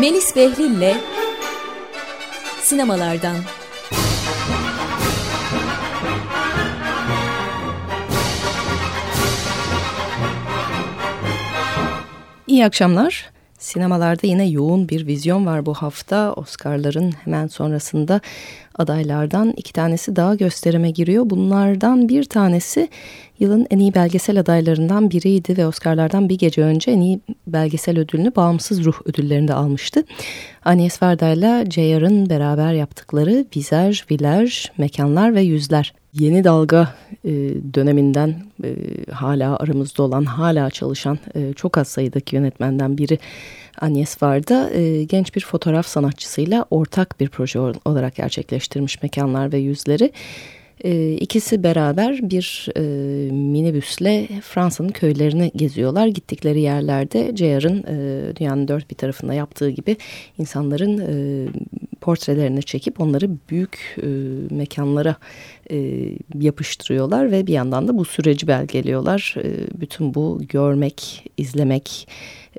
Melis Behlil'le Sinemalardan İyi akşamlar. Sinemalarda yine yoğun bir vizyon var bu hafta. Oscar'ların hemen sonrasında adaylardan iki tanesi daha gösterime giriyor. Bunlardan bir tanesi yılın en iyi belgesel adaylarından biriydi ve Oscar'lardan bir gece önce en iyi belgesel ödülünü Bağımsız Ruh ödüllerinde almıştı. Agnes Varda ile JR'ın beraber yaptıkları Vizaj, Vilaj, Mekanlar ve Yüzler yeni dalga e, döneminden e, hala aramızda olan, hala çalışan e, çok az sayıdaki yönetmenden biri Agnes Varda e, genç bir fotoğraf sanatçısıyla ortak bir proje olarak gerçekleştirmiş mekanlar ve yüzleri. E, ikisi beraber bir e, minibüsle Fransa'nın köylerini geziyorlar. Gittikleri yerlerde JR'ın e, dünyanın dört bir tarafında yaptığı gibi insanların e, portrelerini çekip onları büyük e, mekanlara e, yapıştırıyorlar ve bir yandan da bu süreci belgeliyorlar. E, bütün bu görmek, izlemek,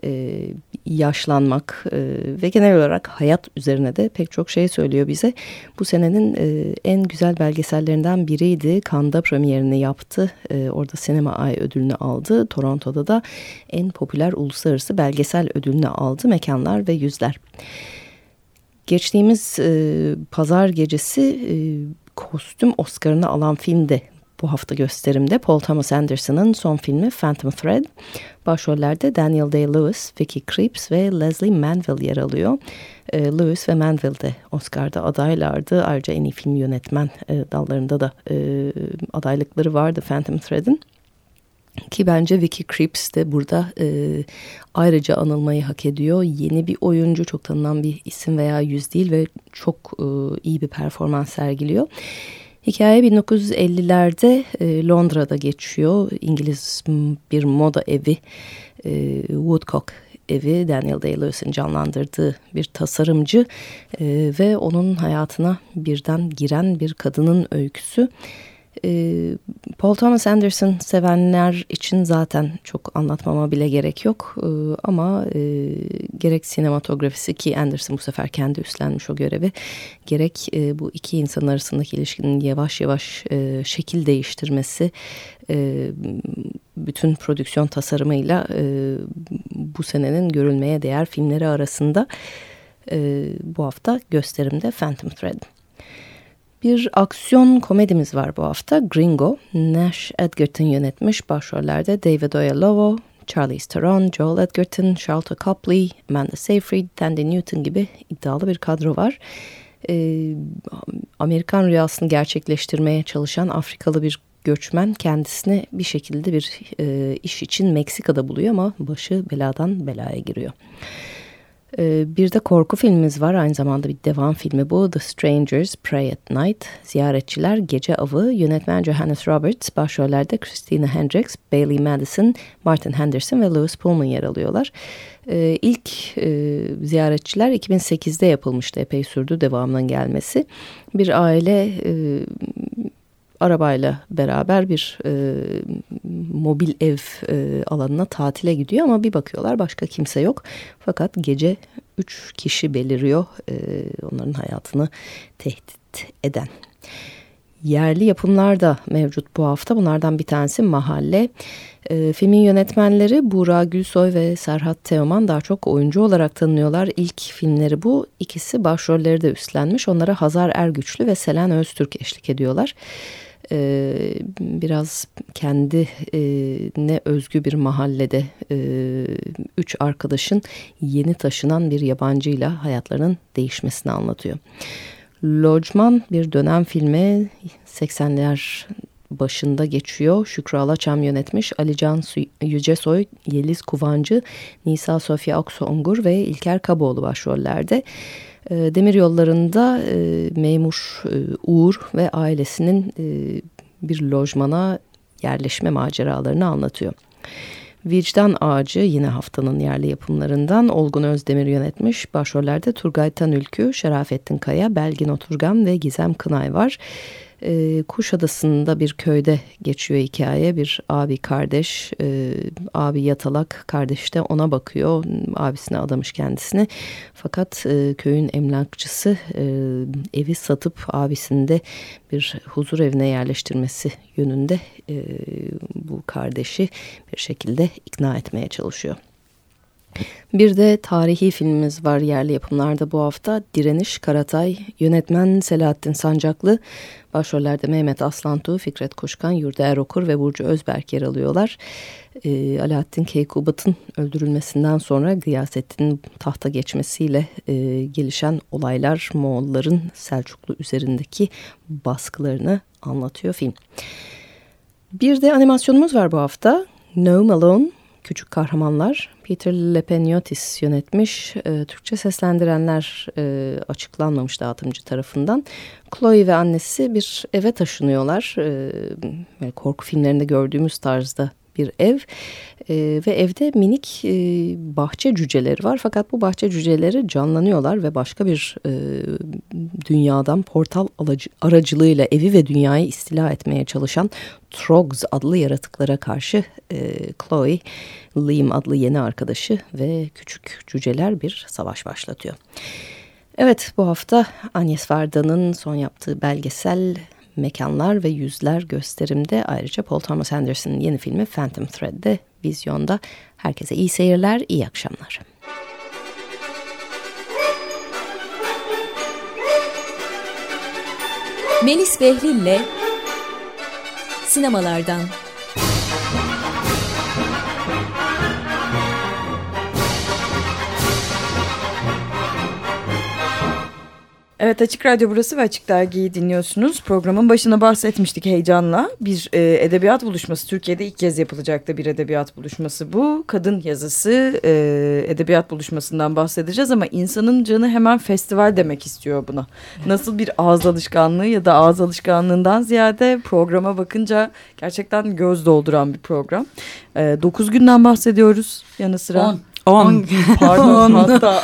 e, yaşlanmak e, ve genel olarak hayat üzerine de pek çok şey söylüyor bize. Bu senenin e, en güzel belgesellerinden biriydi. Cannes'da premierini yaptı. E, orada Sinema Ay ödülünü aldı. Toronto'da da en popüler uluslararası belgesel ödülünü aldı. Mekanlar ve Yüzler. Geçtiğimiz e, pazar gecesi e, kostüm Oscar'ını alan film de bu hafta gösterimde Paul Thomas Anderson'ın son filmi Phantom Thread. Başrollerde Daniel Day-Lewis, Vicky Krieps ve Leslie Manville yer alıyor. E, Lewis ve Manville de Oscar'da adaylardı. Ayrıca en iyi film yönetmen e, dallarında da e, adaylıkları vardı Phantom Thread'in. Ki bence Vicky Krieps de burada e, ayrıca anılmayı hak ediyor. Yeni bir oyuncu, çok tanınan bir isim veya yüz değil ve çok e, iyi bir performans sergiliyor. Hikaye 1950'lerde e, Londra'da geçiyor. İngiliz bir moda evi e, Woodcock evi Daniel Day-Lewis'in canlandırdığı bir tasarımcı e, ve onun hayatına birden giren bir kadının öyküsü. Paul Thomas Anderson sevenler için zaten çok anlatmama bile gerek yok. E, ama e, gerek sinematografisi ki Anderson bu sefer kendi üstlenmiş o görevi. Gerek e, bu iki insan arasındaki ilişkinin yavaş yavaş e, şekil değiştirmesi. E, bütün prodüksiyon tasarımıyla e, bu senenin görülmeye değer filmleri arasında e, bu hafta gösterimde Phantom Thread. Bir aksiyon komedimiz var bu hafta. Gringo, Nash Edgerton yönetmiş. Başrollerde David Oyelowo, Charlize Theron, Joel Edgerton, Charlotte Copley, Amanda Seyfried, Tandy Newton gibi iddialı bir kadro var. Ee, Amerikan rüyasını gerçekleştirmeye çalışan Afrikalı bir göçmen kendisini bir şekilde bir e, iş için Meksika'da buluyor ama başı beladan belaya giriyor. Ee, bir de korku filmimiz var. Aynı zamanda bir devam filmi bu. The Strangers Pray at Night. Ziyaretçiler Gece Avı. Yönetmen Johannes Roberts. Başrollerde Christina Hendricks, Bailey Madison, Martin Henderson ve Louis Pullman yer alıyorlar. Ee, ilk e, ziyaretçiler 2008'de yapılmıştı. Epey sürdü devamının gelmesi. Bir aile e, arabayla beraber bir e, mobil ev e, alanına tatile gidiyor ama bir bakıyorlar başka kimse yok. Fakat gece üç kişi beliriyor e, onların hayatını tehdit eden. Yerli yapımlar da mevcut bu hafta. Bunlardan bir tanesi Mahalle. E, filmin yönetmenleri Buğra Gülsoy ve Serhat Teoman daha çok oyuncu olarak tanınıyorlar. İlk filmleri bu. İkisi başrolleri de üstlenmiş. Onlara Hazar Ergüçlü ve Selen Öztürk eşlik ediyorlar e, biraz kendi e, ne özgü bir mahallede e, üç arkadaşın yeni taşınan bir yabancıyla hayatlarının değişmesini anlatıyor. Lojman bir dönem filmi 80'ler başında geçiyor. Şükrü Alaçam yönetmiş. Alican Yücesoy, Yeliz Kuvancı, Nisa Sofya Aksongur ve İlker Kaboğlu başrollerde. E, demir yollarında e, memur e, Uğur ve ailesinin e, bir lojmana yerleşme maceralarını anlatıyor. Vicdan Ağacı yine haftanın yerli yapımlarından Olgun Özdemir yönetmiş. Başrollerde Turgay Tanülkü, Şerafettin Kaya, Belgin Oturgan ve Gizem Kınay var. E, Kuşadası'nda bir köyde geçiyor hikaye. Bir abi kardeş, e, abi yatalak, kardeş de ona bakıyor. Abisine adamış kendisini. Fakat e, köyün emlakçısı e, evi satıp abisini de bir huzur evine yerleştirmesi yönünde e, bu kardeşi bir şekilde ikna etmeye çalışıyor. Bir de tarihi filmimiz var yerli yapımlarda bu hafta. Direniş Karatay, yönetmen Selahattin Sancaklı, başrollerde Mehmet Aslantu, Fikret Koşkan, Yurda Erokur ve Burcu Özberk yer alıyorlar. E, Alaaddin Keykubat'ın öldürülmesinden sonra Gıyasettin'in tahta geçmesiyle e, gelişen olaylar Moğolların Selçuklu üzerindeki baskılarını anlatıyor film. Bir de animasyonumuz var bu hafta. No Malone, Küçük Kahramanlar Peter Lepeniotis yönetmiş. E, Türkçe seslendirenler e, açıklanmamış dağıtımcı tarafından. Chloe ve annesi bir eve taşınıyorlar. E, korku filmlerinde gördüğümüz tarzda bir ev e, ve evde minik e, bahçe cüceleri var. Fakat bu bahçe cüceleri canlanıyorlar ve başka bir e, dünyadan portal aracı, aracılığıyla evi ve dünyayı istila etmeye çalışan Trogs adlı yaratıklara karşı e, Chloe, Liam adlı yeni arkadaşı ve küçük cüceler bir savaş başlatıyor. Evet bu hafta Agnes Varda'nın son yaptığı belgesel mekanlar ve yüzler gösterimde ayrıca Paul Thomas Anderson'ın yeni filmi Phantom Thread'de vizyonda. Herkese iyi seyirler, iyi akşamlar. Melis Behlil'le sinemalardan Evet Açık Radyo burası ve Açık Dergi'yi dinliyorsunuz. Programın başına bahsetmiştik heyecanla. Bir e, edebiyat buluşması Türkiye'de ilk kez yapılacaktı bir edebiyat buluşması bu. Kadın yazısı e, edebiyat buluşmasından bahsedeceğiz ama insanın canı hemen festival demek istiyor buna. Nasıl bir ağız alışkanlığı ya da ağız alışkanlığından ziyade programa bakınca gerçekten göz dolduran bir program. E, dokuz günden bahsediyoruz yanı sıra. On. 10. Pardon hatta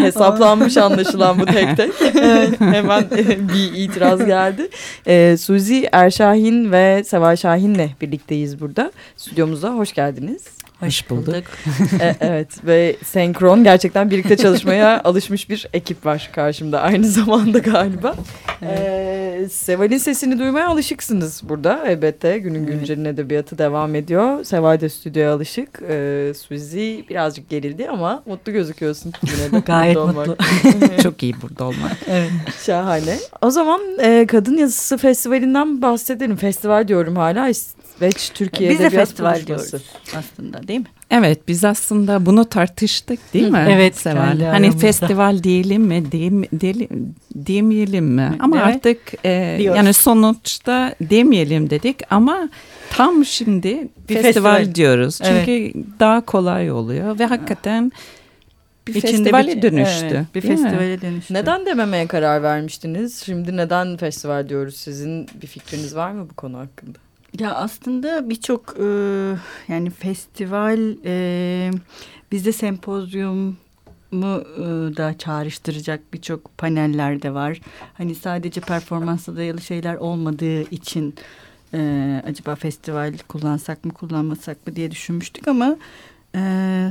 hesaplanmış anlaşılan bu tek tek. Hemen e, bir itiraz geldi. Ee, Suzi Erşahin ve Seval Şahin'le birlikteyiz burada. Stüdyomuza hoş geldiniz. Hoş bulduk. e, evet ve senkron gerçekten birlikte çalışmaya alışmış bir ekip var karşımda aynı zamanda galiba. Evet. Ee, Seval'in sesini duymaya alışıksınız burada elbette. Günün güncelin evet. edebiyatı devam ediyor. Seval de stüdyoya alışık. Ee, Suzi birazcık gerildi ama mutlu gözüküyorsun. Yine de Gayet mutlu. Çok iyi burada olmak. Evet. Şahane. O zaman e, Kadın Yazısı Festivali'nden bahsedelim. Festival diyorum hala. İsveç Türkiye Biz de festival diyoruz aslında değil mi? Evet biz aslında bunu tartıştık değil mi? Evet. Seval. Hani festival diyelim mi diyem, diyelim, demeyelim mi? Ama evet. artık e, yani sonuçta demeyelim dedik ama tam şimdi bir festival, festival diyoruz. Çünkü evet. daha kolay oluyor ve hakikaten bir İçinde festivale bir, dönüştü. Evet, bir festivale mi? dönüştü. Neden dememeye karar vermiştiniz? Şimdi neden festival diyoruz? Sizin bir fikriniz var mı bu konu hakkında? Ya aslında birçok e, yani festival e, bizde sempozyum mu e, da çağrıştıracak birçok paneller de var. Hani sadece performansla dayalı şeyler olmadığı için e, acaba festival kullansak mı kullanmasak mı diye düşünmüştük ama e,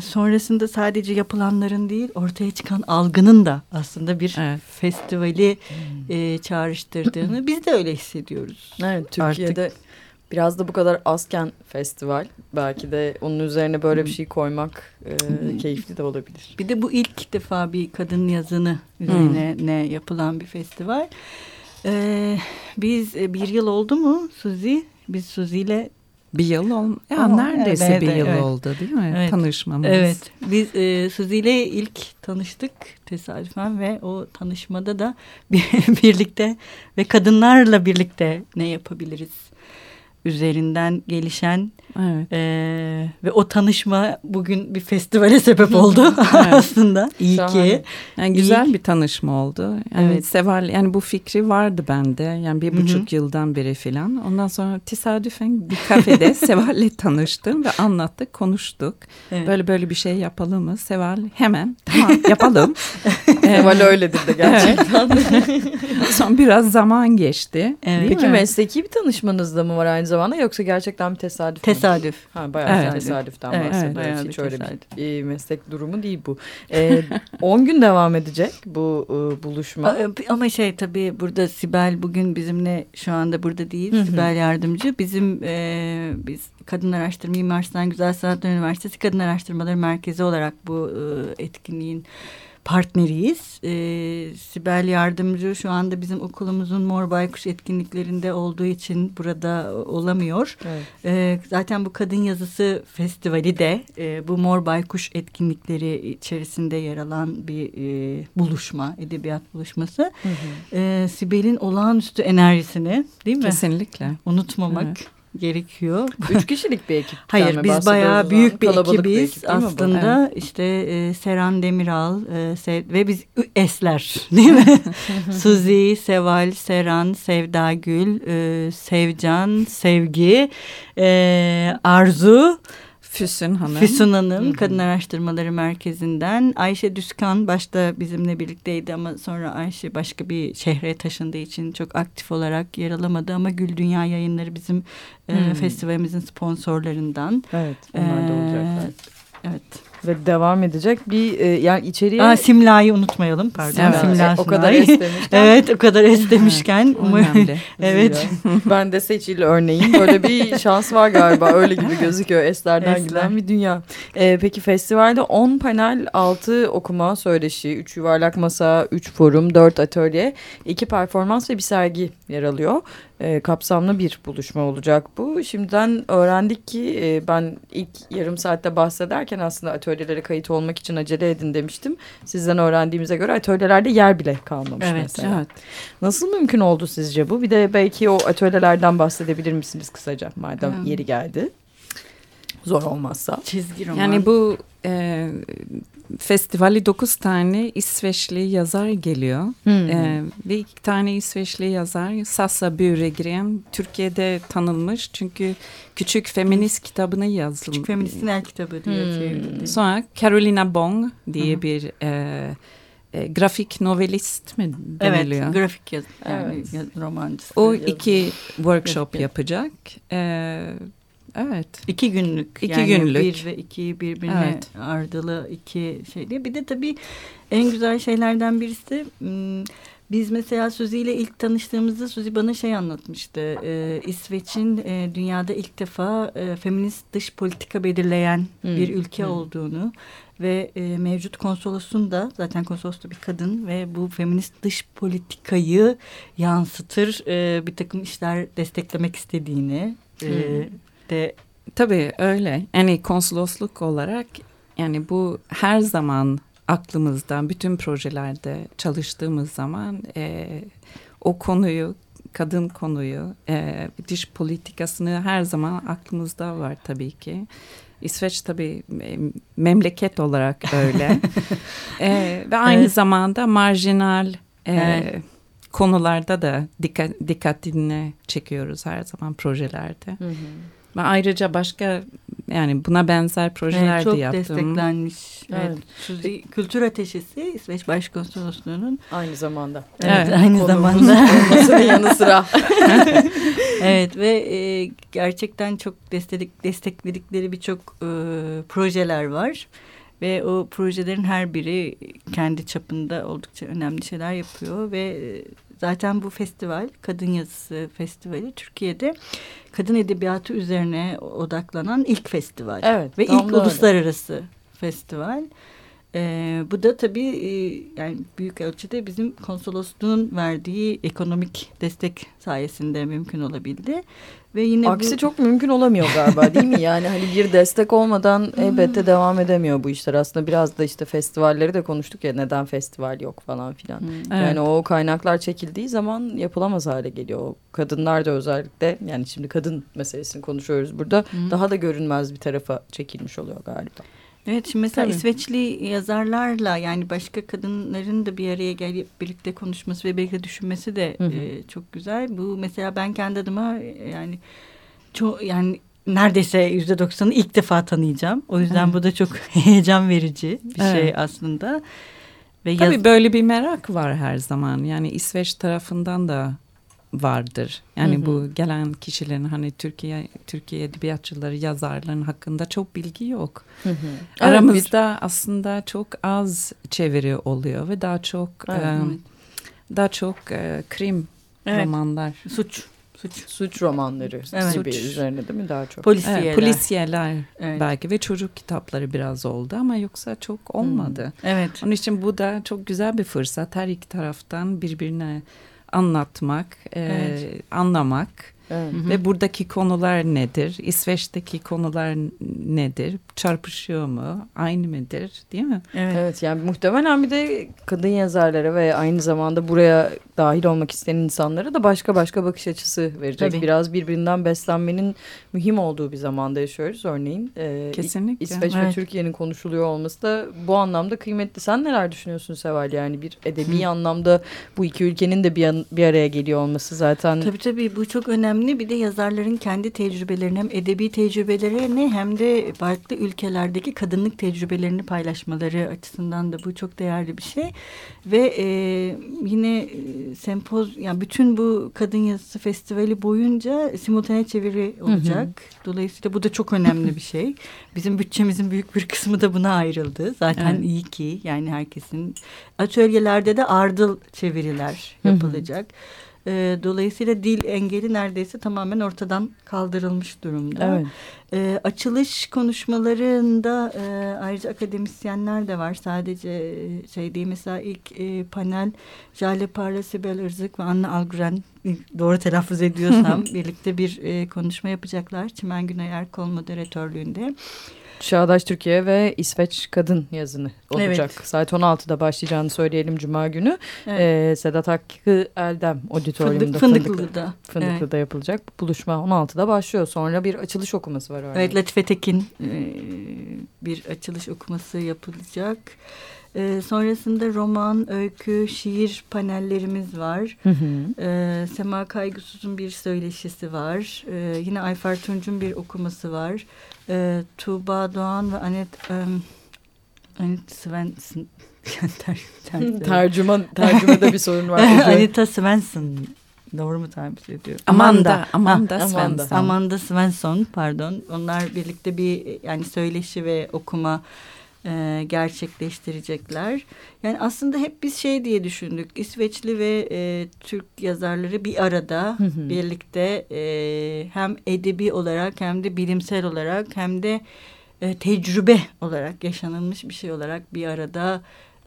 sonrasında sadece yapılanların değil ortaya çıkan algının da aslında bir evet. festivali hmm. e, çağrıştırdığını biz de öyle hissediyoruz. Evet Türkiye'de Artık Biraz da bu kadar azken festival. Belki de onun üzerine böyle bir şey koymak e, keyifli de olabilir. Bir de bu ilk defa bir kadın yazını üzerine hmm. ne yapılan bir festival. Ee, biz e, bir yıl oldu mu Suzi? Biz Suzi ile bir yıl ol ya Aa, neredeyse evet, bir yıl evet. oldu değil mi evet. tanışmamız? Evet. Biz e, Suzi ile ilk tanıştık tesadüfen ve o tanışmada da birlikte ve kadınlarla birlikte ne yapabiliriz üzerinden gelişen Evet. Ee, ve o tanışma bugün bir festivale sebep oldu aslında. İyi ki. Yani güzel İyi. bir tanışma oldu. Yani evet. Seval yani bu fikri vardı bende. Yani bir buçuk Hı-hı. yıldan beri filan. Ondan sonra tesadüfen bir kafede Seval'le tanıştım ve anlattık, konuştuk. Evet. Böyle böyle bir şey yapalım mı? Seval hemen tamam yapalım. Seval öyledir de gerçekten. sonra biraz zaman geçti. Evet. Peki mi? mesleki bir tanışmanız da mı var aynı zamanda yoksa gerçekten bir tesadüf Tesadüf Tesadüf. Ha, bayağı evet. tesadüften evet, bahsediyoruz. Evet, Hiç öyle bir e, meslek durumu değil bu. 10 e, gün devam edecek bu e, buluşma. Ama şey tabii burada Sibel bugün bizimle şu anda burada değil. Hı -hı. Sibel yardımcı. Bizim e, biz Kadın Araştırma Mimar Sinan Güzel Sanatlar Üniversitesi Kadın Araştırmaları Merkezi olarak bu e, etkinliğin partneriyiz. E, Sibel Yardımcı şu anda bizim okulumuzun Mor Baykuş etkinliklerinde olduğu için burada olamıyor. Evet. E, zaten bu Kadın Yazısı Festivali de e, bu Mor Baykuş etkinlikleri içerisinde yer alan bir e, buluşma, edebiyat buluşması. Hı hı. E, Sibel'in olağanüstü enerjisini değil mi? Kesinlikle. Unutmamak. Evet gerekiyor. Üç kişilik bir ekip. Hayır biz bayağı büyük bir ekibiz bir ekip, aslında. Evet. İşte e, Seran Demiral e, Sev ve biz Esler değil mi? Suzi, Seval, Seran, Sevda Gül, e, Sevcan, Sevgi, e, Arzu Füsun Hanım. Füsun Hanım Hı -hı. Kadın Araştırmaları Merkezi'nden. Ayşe Düskan başta bizimle birlikteydi ama sonra Ayşe başka bir şehre taşındığı için çok aktif olarak yer alamadı. Ama Gül Dünya Yayınları bizim e, festivalimizin sponsorlarından. Evet onlar da olacaklar. Evet. Ve devam edecek bir e, yani içeriye... Aa, Simla'yı unutmayalım pardon. Evet, Simla o kadar eslemişken. evet o kadar eslemişken. Önemli. evet. ben de Seçil örneğin böyle bir şans var galiba öyle gibi gözüküyor eslerden Esler. giden bir dünya. Ee, peki festivalde 10 panel 6 okuma söyleşi 3 yuvarlak masa 3 forum 4 atölye 2 performans ve bir sergi yer alıyor e, kapsamlı bir buluşma olacak bu. Şimdiden öğrendik ki e, ben ilk yarım saatte bahsederken aslında atölyelere kayıt olmak için acele edin demiştim. Sizden öğrendiğimize göre atölyelerde yer bile kalmamış evet, mesela. Evet. Nasıl mümkün oldu sizce bu? Bir de belki o atölyelerden bahsedebilir misiniz kısaca madem hmm. yeri geldi? Zor olmazsa. Çizgi roman. Yani bu e, festivali dokuz tane İsveçli yazar geliyor. Hmm. Ee, ve iki tane İsveçli yazar Sassa Büregren Türkiye'de tanınmış çünkü Küçük Feminist kitabını yazdım. Küçük Feminist'in el kitabı diye hmm. çevrildi. Sonra Carolina Bong diye hmm. bir e, e, grafik novelist mi deniliyor? Evet, grafik yaz, yani evet. yaz, romancısı. O iki workshop yapacak. E, Evet. İki günlük. İki yani günlük. Bir ve iki birbirine evet. ardılı iki şey diye. Bir de tabii en güzel şeylerden birisi biz mesela Suzi ile ilk tanıştığımızda Suzi bana şey anlatmıştı. Ee, İsveç'in e, dünyada ilk defa e, feminist dış politika belirleyen hmm. bir ülke hmm. olduğunu ve e, mevcut konsolosun da zaten konsolos da bir kadın ve bu feminist dış politikayı yansıtır e, bir takım işler desteklemek istediğini e, e, de tabii öyle. Yani konsolosluk olarak yani bu her zaman aklımızda bütün projelerde çalıştığımız zaman e, o konuyu kadın konuyu e, dış politikasını her zaman aklımızda var tabii ki. İsveç tabii e, memleket olarak öyle e, ve aynı evet. zamanda marjinal e, evet. konularda da dikkat, dikkatini çekiyoruz her zaman projelerde. Hı hı. Ve ayrıca başka yani buna benzer projeler evet, de yaptım. Çok desteklenmiş. Evet. evet. Kültür Ateşesi İsveç Başkonsolosluğu'nun aynı zamanda. Evet, evet aynı zamanda. yanı sıra. evet ve e, gerçekten çok destek, destekledikleri birçok e, projeler var. Ve o projelerin her biri kendi çapında oldukça önemli şeyler yapıyor ve e, zaten bu festival Kadın Yazısı Festivali Türkiye'de kadın edebiyatı üzerine odaklanan ilk festival. Evet. Ve ilk uluslararası festival. E, bu da tabii e, yani büyük ölçüde bizim konsolosluğun verdiği ekonomik destek sayesinde mümkün olabildi. Ve yine Aksi bu... çok mümkün olamıyor galiba değil mi? Yani hani bir destek olmadan elbette devam edemiyor bu işler. Aslında biraz da işte festivalleri de konuştuk ya neden festival yok falan filan. Hmm. Yani evet. o kaynaklar çekildiği zaman yapılamaz hale geliyor. Kadınlar da özellikle yani şimdi kadın meselesini konuşuyoruz burada. Hmm. Daha da görünmez bir tarafa çekilmiş oluyor galiba. Evet şimdi mesela Tabii. İsveçli yazarlarla yani başka kadınların da bir araya gelip birlikte konuşması ve birlikte düşünmesi de hı hı. E, çok güzel. Bu mesela ben kendi adıma e, yani çok yani neredeyse yüzde doksanı ilk defa tanıyacağım. O yüzden evet. bu da çok heyecan verici bir şey evet. şey aslında. Ve Tabii böyle bir merak var her zaman. Yani İsveç tarafından da vardır. Yani hı hı. bu gelen kişilerin hani Türkiye Türkiye edebiyatçıları, yazarların hakkında çok bilgi yok. Hı hı. Aramızda evet, bir... aslında çok az çeviri oluyor ve daha çok evet, e, daha çok e, krim evet. romanlar, suç suç suç romanları evet. gibi suç. üzerine değil mi daha çok? Polisiyeler. Evet, polisiyeler evet. belki ve çocuk kitapları biraz oldu ama yoksa çok olmadı. Hmm. Evet. Onun için bu da çok güzel bir fırsat her iki taraftan birbirine anlatmak, e, evet. anlamak Evet. Ve buradaki konular nedir? İsveç'teki konular nedir? Çarpışıyor mu? Aynı mıdır? Değil mi? Evet. evet yani muhtemelen bir de kadın yazarlara ve aynı zamanda buraya dahil olmak isteyen insanlara da başka başka bakış açısı verecek. Tabii. Biraz birbirinden beslenmenin mühim olduğu bir zamanda yaşıyoruz örneğin. Ee, Kesinlikle. İsveç evet. ve Türkiye'nin konuşuluyor olması da bu anlamda kıymetli. Sen neler düşünüyorsun Seval? Yani bir edebi Hı. anlamda bu iki ülkenin de bir, an, bir araya geliyor olması zaten. Tabii tabii bu çok önemli önemli bir de yazarların kendi tecrübelerini hem edebi tecrübelerini hem de farklı ülkelerdeki kadınlık tecrübelerini paylaşmaları açısından da bu çok değerli bir şey. Ve e, yine e, sempoz yani bütün bu kadın yazısı festivali boyunca simultane çeviri olacak. Hı hı. Dolayısıyla bu da çok önemli bir şey. Bizim bütçemizin büyük bir kısmı da buna ayrıldı. Zaten evet. iyi ki yani herkesin atölyelerde de ardıl çeviriler yapılacak. Hı hı. E, dolayısıyla dil engeli neredeyse tamamen ortadan kaldırılmış durumda. Evet. E, açılış konuşmalarında e, ayrıca akademisyenler de var. Sadece e, şey değil mesela ilk e, panel Jale Parla, Sibel Irzık ve Anna Algren doğru telaffuz ediyorsam birlikte bir e, konuşma yapacaklar. Çimen Günay Erkol moderatörlüğünde. Çağdaş Türkiye ve İsveç Kadın yazını olacak. Evet. Saat 16'da başlayacağını söyleyelim Cuma günü. Evet. Ee, Sedat Hakkı Eldem Auditorium'da. Fındık, Fındıklı'da. Fındıklı'da evet. yapılacak. Buluşma 16'da başlıyor. Sonra bir açılış okuması var. Örneğin. Evet Latife Tekin e, bir açılış okuması yapılacak. E, sonrasında roman, öykü, şiir panellerimiz var. Hı hı. E, Sema Kaygısız'ın bir söyleşisi var. E, yine Ayfer Tunç'un bir okuması var. E, Tuğba Doğan ve Anet, um, Anet Svensson. Tercüman, tercümede bir sorun var. Anita Svensson Doğru mu tarif ediyorum? Amanda. Amanda, Amanda Svensson. Amanda Svensson pardon. Onlar birlikte bir yani söyleşi ve okuma e, gerçekleştirecekler. Yani aslında hep biz şey diye düşündük. İsveçli ve e, Türk yazarları bir arada hı hı. birlikte e, hem edebi olarak hem de bilimsel olarak hem de e, tecrübe olarak yaşanılmış bir şey olarak bir arada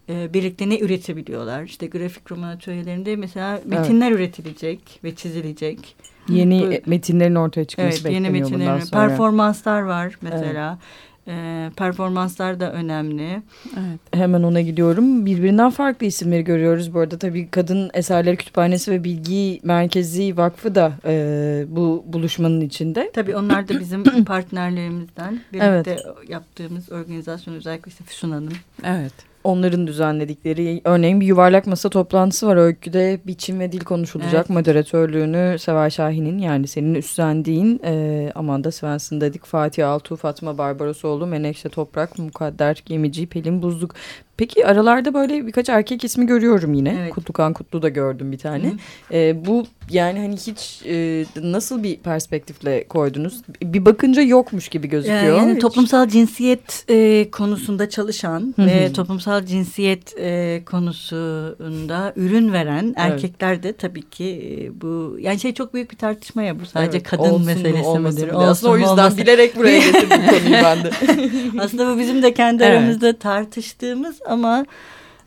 e, birlikte ne üretebiliyorlar? İşte grafik roman atölyelerinde mesela metinler evet. üretilecek ve çizilecek. Yeni Bu, metinlerin ortaya çıkması evet, bekleniyor yeni metinlerin, bundan sonra. Performanslar var mesela. Evet. E, performanslar da önemli. Evet. Hemen ona gidiyorum. Birbirinden farklı isimleri görüyoruz bu arada. Tabii Kadın Eserleri Kütüphanesi ve Bilgi Merkezi Vakfı da e, bu buluşmanın içinde. Tabii onlar da bizim partnerlerimizden. Birlikte evet. yaptığımız organizasyon özellikle işte Füsun Hanım. Evet onların düzenledikleri örneğin bir yuvarlak masa toplantısı var öyküde biçim ve dil konuşulacak evet. moderatörlüğünü Seval Şahin'in yani senin üstlendiğin e, Amanda Svensson dedik Fatih Altuğ Fatma Barbarosoğlu Menekşe Toprak Mukadder Gemici Pelin Buzluk Peki aralarda böyle birkaç erkek ismi görüyorum yine. Evet. Kutlukan Kutlu da gördüm bir tane. Hı. E, bu yani hani hiç e, nasıl bir perspektifle koydunuz? Bir bakınca yokmuş gibi gözüküyor. Yani Hiç- toplumsal cinsiyet e, konusunda çalışan Hı hı. ve toplumsal cinsiyet e, konusunda ürün veren erkekler de tabii ki e, bu yani şey çok büyük bir tartışma ya bu sadece Evet, kadın olsun meselesi olmasın midir? diye. Aslında o Olsun yüzden olmasın- bilerek buraya getirdim konuyu ben de. Aslında bu bizim de kendi Evet. aramızda tartıştığımız ama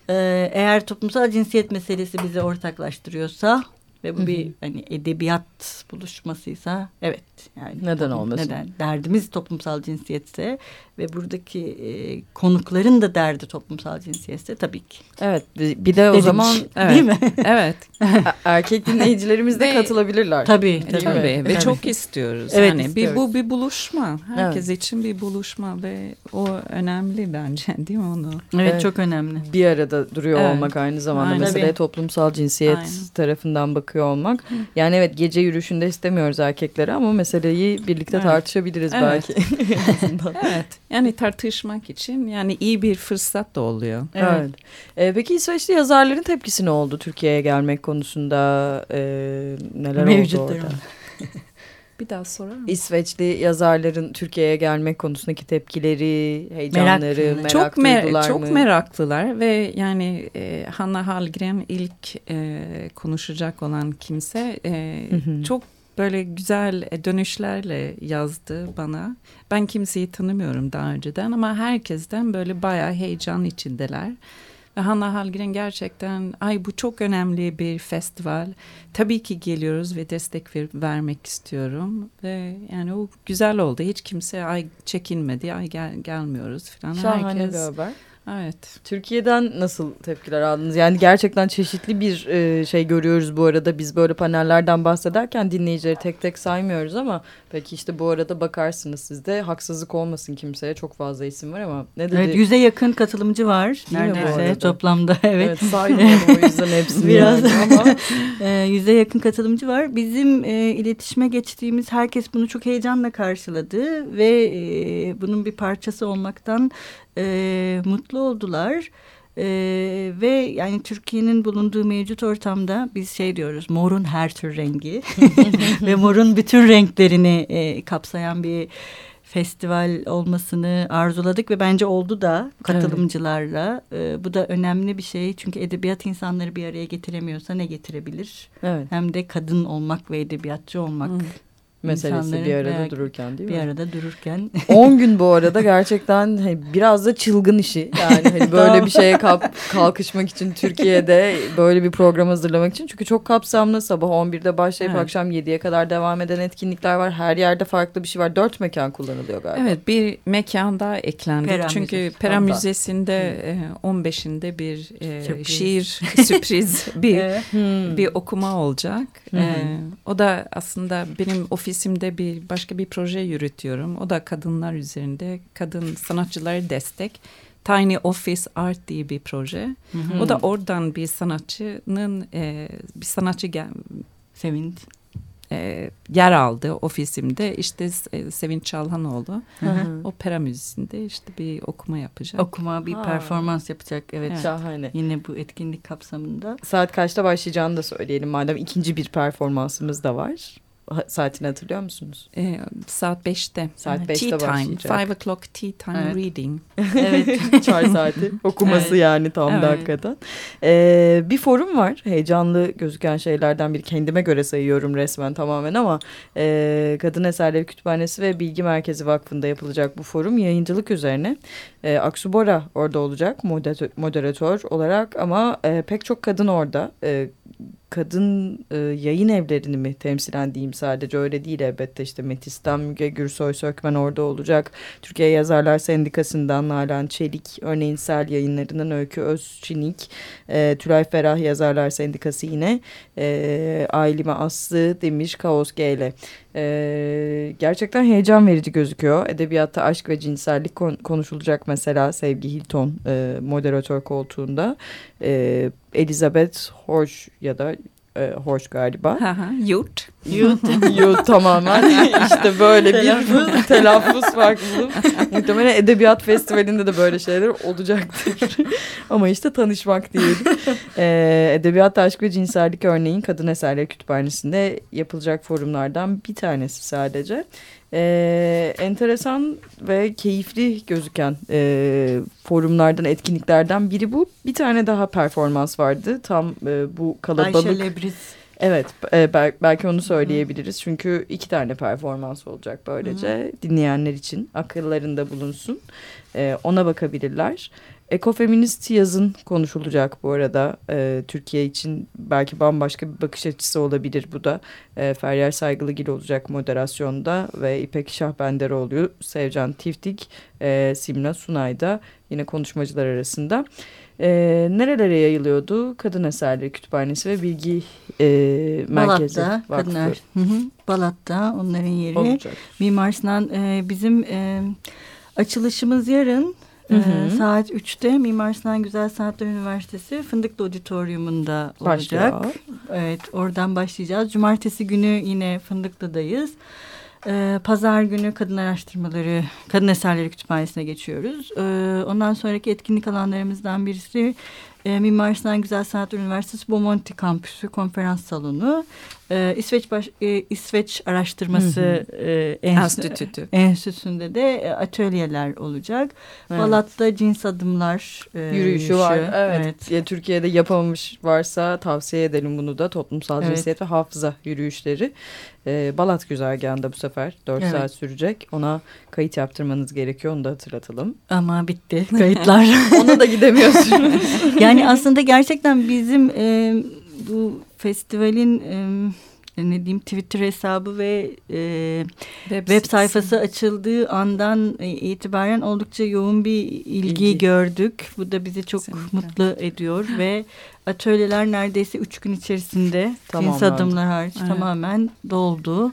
eğer toplumsal cinsiyet meselesi bizi ortaklaştırıyorsa ve bu bir hani edebiyat buluşmasıysa evet yani Neden olmasın? Neden? Derdimiz toplumsal cinsiyetse ve buradaki e, konukların da derdi toplumsal cinsiyetse tabii ki. Evet bir de o Dedik. zaman Evet. Değil mi? Evet. erkek dinleyicilerimiz de katılabilirler. Tabii tabii. Tabii ve Tabii. çok istiyoruz. Evet, yani istiyoruz. bir bu bir buluşma. Herkes için bir buluşma ve o önemli bence değil mi onu? Evet, Evet. çok önemli. bir arada duruyor Evet. olmak aynı zamanda Aynen. meseleye Tabii. toplumsal cinsiyet Aynen. tarafından bakıyor olmak. Yani evet gece yürüyüşünde istemiyoruz erkekleri ama meseleyi birlikte Evet. tartışabiliriz Evet. belki. Evet. Yani tartışmak için yani iyi bir fırsat da oluyor. Evet. Evet. Ee, peki İsveçli yazarların tepkisi ne oldu Türkiye'ye gelmek konusunda? Ee, neler oldu Mevcutlarım. orada? Bir daha sorar mısın? İsveçli yazarların Türkiye'ye gelmek konusundaki tepkileri, heyecanları, Merak- merak, çok mer duydular çok mı? meraklılar ve yani e, Hanna Hallgren ilk e, konuşacak olan kimse e, Hı hı. çok böyle güzel dönüşlerle yazdı bana. Ben kimseyi tanımıyorum daha önceden ama herkesten böyle bayağı heyecan içindeler. Ve Hanna Hallgren gerçekten ay bu çok önemli bir festival. Tabii ki geliyoruz ve destek ver- vermek istiyorum. Ve yani o güzel oldu. Hiç kimse ay çekinmedi. Ay gel, gelmiyoruz falan. Şahane Herkes, bir haber. Evet. Türkiye'den nasıl tepkiler aldınız? Yani gerçekten çeşitli bir e, şey görüyoruz bu arada. Biz böyle panellerden bahsederken dinleyicileri tek tek saymıyoruz ama belki işte bu arada bakarsınız siz de haksızlık olmasın kimseye. Çok fazla isim var ama ne dedi? Evet, yüze yakın katılımcı var bu neredeyse toplamda. Evet. Evet, saymıyorum o yüzden hepsini. Biraz. yani ama E, yüze yakın katılımcı var. Bizim e, iletişime geçtiğimiz herkes bunu çok heyecanla karşıladı ve e, bunun bir parçası olmaktan e, mutlu oldular. E, ve yani Türkiye'nin bulunduğu mevcut ortamda biz şey diyoruz morun her tür rengi ve morun bütün renklerini e, kapsayan bir festival olmasını arzuladık ve bence oldu da katılımcılarla. E, bu da önemli bir şey çünkü edebiyat insanları bir araya getiremiyorsa ne getirebilir? evet, Hem de kadın olmak ve edebiyatçı olmak Hı. Meselesi bir arada dururken değil bir mi? arada dururken. 10 gün bu arada gerçekten hani biraz da çılgın işi. Yani hani böyle bir şeye kap- kalkışmak için Türkiye'de böyle bir program hazırlamak için. Çünkü çok kapsamlı sabah 11'de başlayıp Evet. akşam 7'ye kadar devam eden etkinlikler var. Her yerde farklı bir şey var. Dört mekan kullanılıyor galiba. Evet bir mekan daha eklendi. Pera Çünkü Müzesi. Pera Onda. Müzesi'nde e, 15'inde bir e, Sürpriz. şiir sürpriz bir. Hmm. bir okuma olacak. Hı. E, o da aslında benim ofisimde bir başka bir proje yürütüyorum. O da kadınlar üzerinde kadın sanatçılara destek. Tiny Office Art diye bir proje. Hı hı. O da oradan bir sanatçının e, bir sanatçı gel, Sevinç. e, yer aldı ofisimde. İşte e, Sevinç Çalhanoğlu. Hı hı. Opera müzisinde işte bir okuma yapacak. Okuma bir Ha. performans yapacak. Evet. Evet. Şahane. Yine bu etkinlik kapsamında. Saat kaçta başlayacağını da söyleyelim madem ikinci bir performansımız da var. Saatini hatırlıyor musunuz? E, saat 5'te. Saat Evet, beşte tea time. başlayacak. Five o'clock tea time Evet. reading. Evet. Çay saati okuması Evet. yani tam da Evet. hakikaten. Ee, bir forum var. Heyecanlı gözüken şeylerden biri. Kendime göre sayıyorum resmen tamamen ama e, Kadın Eserleri Kütüphanesi ve Bilgi Merkezi Vakfı'nda yapılacak bu forum yayıncılık üzerine. E, Aksu Bora orada olacak moderatör, moderatör olarak ama e, pek çok kadın orada. E, kadın e, yayın evlerini mi temsilen diyeyim sadece öyle değil elbette işte Metis'ten Müge Gürsoy Sökmen orada olacak. Türkiye Yazarlar Sendikası'ndan Nalan Çelik, örneğin Sel yayınlarından Öykü Özçinik, e, Tülay Ferah Yazarlar Sendikası yine, e, Ailime Aslı demiş Kaos G'yle. E, gerçekten heyecan verici gözüküyor. Edebiyatta aşk ve cinsellik kon- konuşulacak mesela Sevgi Hilton e, moderatör koltuğunda. E, Elizabeth Hoş ya da e, Hoş galiba. Yurt. Yut. Yut tamamen. işte böyle bir telaffuz farklılığı. Muhtemelen Edebiyat Festivali'nde de böyle şeyler olacaktır. Ama işte tanışmak diyelim. Ee, Edebiyat Aşk ve Cinsellik örneğin Kadın Eserleri Kütüphanesi'nde yapılacak forumlardan bir tanesi sadece. Ee, enteresan ve keyifli gözüken e, forumlardan, etkinliklerden biri bu. Bir tane daha performans vardı. Tam e, bu kalabalık... Ayşe Lebriz. Evet e, belki onu söyleyebiliriz. Çünkü iki tane performans olacak böylece. Hı. Dinleyenler için akıllarında bulunsun. E, ona bakabilirler. Ekofeminist yazın konuşulacak bu arada. E, Türkiye için belki bambaşka bir bakış açısı olabilir bu da. E, Feryal Saygılıgil olacak moderasyonda ve İpek Şahbenderoğlu, Sevcan Tiftik, e, Simla Sunay'da yine konuşmacılar arasında. E, nerelere yayılıyordu? Kadın Eserleri Kütüphanesi ve Bilgi e, Merkezi Balat'ta, Vakfı. Kadınlar. Hı hı. Balat'ta onların yeri. Olacak. Mimar Sinan e, bizim e, açılışımız yarın. Hı hı. Ee, saat 3'te Mimar Sinan Güzel Sanatlar Üniversitesi Fındıklı Auditorium'unda olacak. Başlıyor. Evet oradan başlayacağız. Cumartesi günü yine Fındıklı'dayız. Ee, Pazar günü Kadın Araştırmaları, Kadın Eserleri Kütüphanesi'ne geçiyoruz. Ee, ondan sonraki etkinlik alanlarımızdan birisi e, Mimar Sinan Güzel Sanatlar Üniversitesi Bomonti Kampüsü Konferans Salonu. E, İsveç baş, e, İsveç Araştırması hı hı. E, Enstitüsü. Enstitüsü'nde de e, atölyeler olacak. Evet. Balat'ta cins adımlar e, yürüyüşü, yürüyüşü var. Evet. evet. Ya, Türkiye'de yapamamış varsa tavsiye edelim bunu da toplumsal evet. cinsiyet ve hafıza yürüyüşleri. E, Balat güzergahında bu sefer 4 evet. saat sürecek. Ona kayıt yaptırmanız gerekiyor onu da hatırlatalım. Ama bitti kayıtlar. Ona da gidemiyorsun. yani aslında gerçekten bizim e, bu festivalin e, ne diyeyim Twitter hesabı ve e, web, web sayfası açıldığı andan itibaren oldukça yoğun bir ilgi, ilgi. gördük. Bu da bizi çok Kesinlikle. mutlu ediyor ve atölyeler neredeyse üç gün içerisinde cins adımlar hariç evet. tamamen doldu.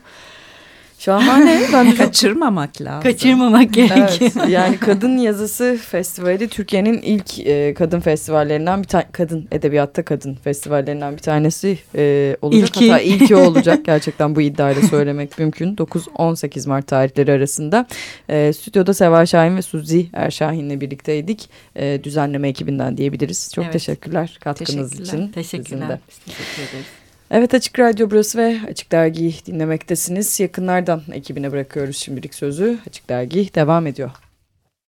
Şahane. Ben de Kaçırmamak lazım. Kaçırmamak gerekiyor. Evet, yani Kadın Yazısı Festivali Türkiye'nin ilk e, kadın festivallerinden bir tane kadın edebiyatta kadın festivallerinden bir tanesi e, olacak. İlki. Hatta ilki olacak. Gerçekten bu iddiayla söylemek mümkün. 9-18 Mart tarihleri arasında. E, stüdyoda Seva Şahin ve Suzi Erşahin'le birlikteydik. E, düzenleme ekibinden diyebiliriz. Çok evet. teşekkürler katkınız teşekkürler. için. Teşekkürler. Teşekkür ederiz. Evet Açık Radyo burası ve Açık Dergi'yi dinlemektesiniz. Yakınlardan ekibine bırakıyoruz şimdilik sözü. Açık Dergi devam ediyor.